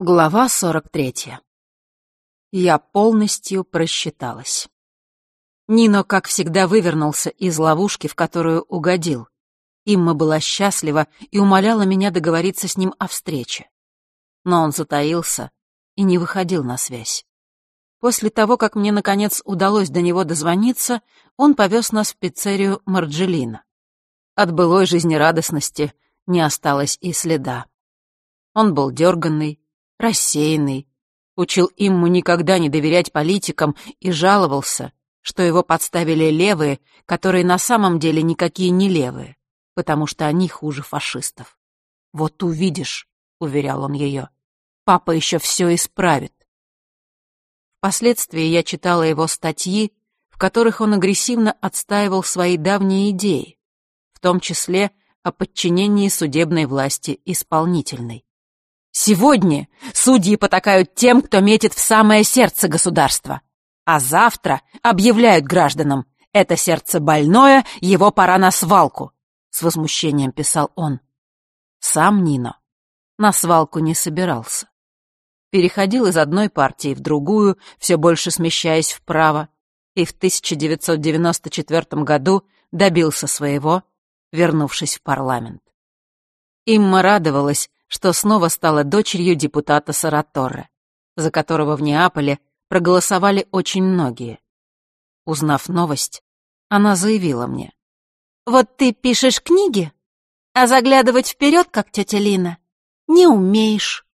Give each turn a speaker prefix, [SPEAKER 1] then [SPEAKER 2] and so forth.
[SPEAKER 1] Глава 43. Я полностью просчиталась. Нино, как всегда, вывернулся из ловушки, в которую угодил. Имма была счастлива и умоляла меня договориться с ним о встрече. Но он затаился и не выходил на связь. После того, как мне, наконец, удалось до него дозвониться, он повез нас в пиццерию Марджелина. От былой жизнерадостности не осталось и следа. Он был дерганный, рассеянный, учил Имму никогда не доверять политикам и жаловался, что его подставили левые, которые на самом деле никакие не левые, потому что они хуже фашистов. «Вот увидишь», — уверял он ее, — «папа еще все исправит». Впоследствии я читала его статьи, в которых он агрессивно отстаивал свои давние идеи, в том числе о подчинении судебной власти исполнительной. Сегодня судьи потакают тем, кто метит в самое сердце государства. А завтра объявляют гражданам, это сердце больное, его пора на свалку. С возмущением писал он. Сам Нино на свалку не собирался. Переходил из одной партии в другую, все больше смещаясь вправо, и в 1994 году добился своего, вернувшись в парламент. Имма радовалась, что снова стала дочерью депутата Сараторре, за которого в Неаполе проголосовали очень многие. Узнав новость, она заявила мне. «Вот ты пишешь книги, а заглядывать вперед, как тетя Лина, не умеешь».